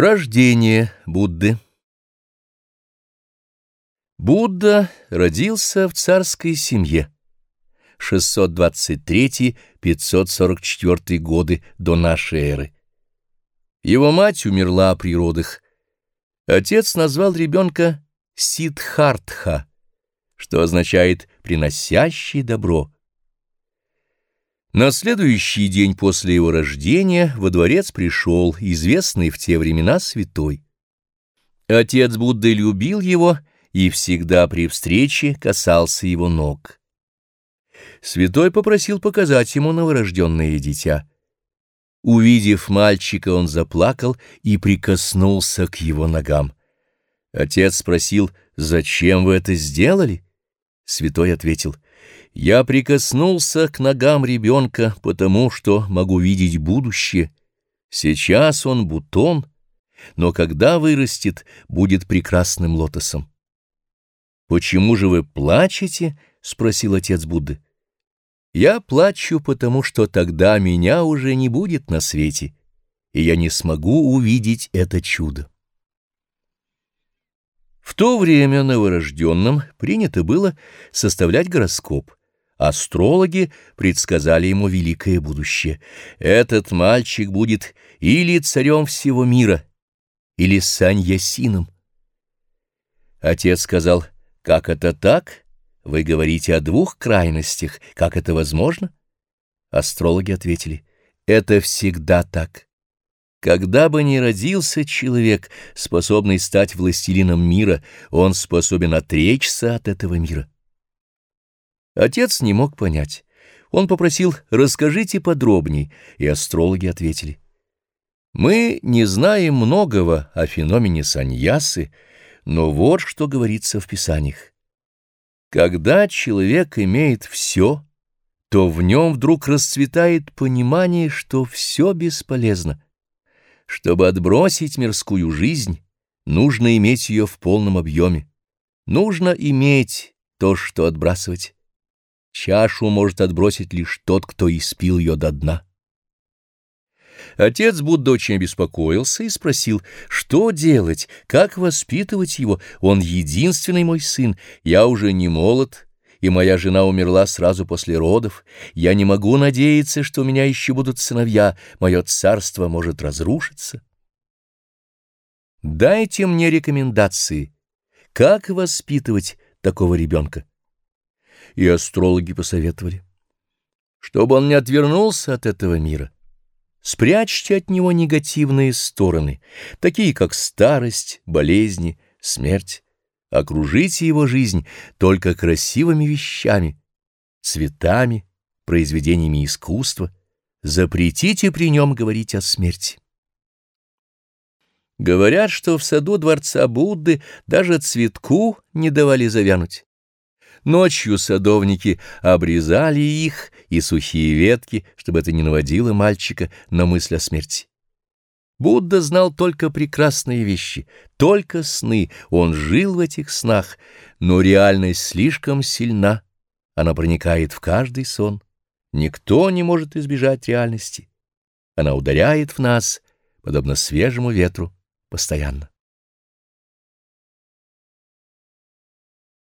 Рождение Будды Будда родился в царской семье 623-544 годы до нашей эры. Его мать умерла при родах. Отец назвал ребенка Сиддхартха, что означает «приносящий добро». На следующий день после его рождения во дворец пришел известный в те времена святой. Отец Будды любил его и всегда при встрече касался его ног. Святой попросил показать ему новорожденное дитя. Увидев мальчика, он заплакал и прикоснулся к его ногам. Отец спросил, «Зачем вы это сделали?» Святой ответил, — я прикоснулся к ногам ребенка, потому что могу видеть будущее. Сейчас он бутон, но когда вырастет, будет прекрасным лотосом. «Почему же вы плачете?» — спросил отец Будды. «Я плачу, потому что тогда меня уже не будет на свете, и я не смогу увидеть это чудо». В то время новорожденным принято было составлять гороскоп — Астрологи предсказали ему великое будущее. Этот мальчик будет или царем всего мира, или саньясином. Отец сказал, «Как это так? Вы говорите о двух крайностях. Как это возможно?» Астрологи ответили, «Это всегда так. Когда бы ни родился человек, способный стать властелином мира, он способен отречься от этого мира». Отец не мог понять. Он попросил «расскажите подробней», и астрологи ответили. «Мы не знаем многого о феномене саньясы, но вот что говорится в Писаниях. Когда человек имеет все, то в нем вдруг расцветает понимание, что все бесполезно. Чтобы отбросить мирскую жизнь, нужно иметь ее в полном объеме. Нужно иметь то, что отбрасывать. Чашу может отбросить лишь тот, кто испил ее до дна. Отец Будда очень обеспокоился и спросил, что делать, как воспитывать его, он единственный мой сын, я уже не молод, и моя жена умерла сразу после родов, я не могу надеяться, что у меня еще будут сыновья, мое царство может разрушиться. Дайте мне рекомендации, как воспитывать такого ребенка и астрологи посоветовали. Чтобы он не отвернулся от этого мира, спрячьте от него негативные стороны, такие как старость, болезни, смерть. Окружите его жизнь только красивыми вещами, цветами, произведениями искусства. Запретите при нем говорить о смерти. Говорят, что в саду дворца Будды даже цветку не давали завянуть. Ночью садовники обрезали их и сухие ветки, чтобы это не наводило мальчика на мысль о смерти. Будда знал только прекрасные вещи, только сны, он жил в этих снах, но реальность слишком сильна, она проникает в каждый сон. Никто не может избежать реальности. Она ударяет в нас, подобно свежему ветру, постоянно.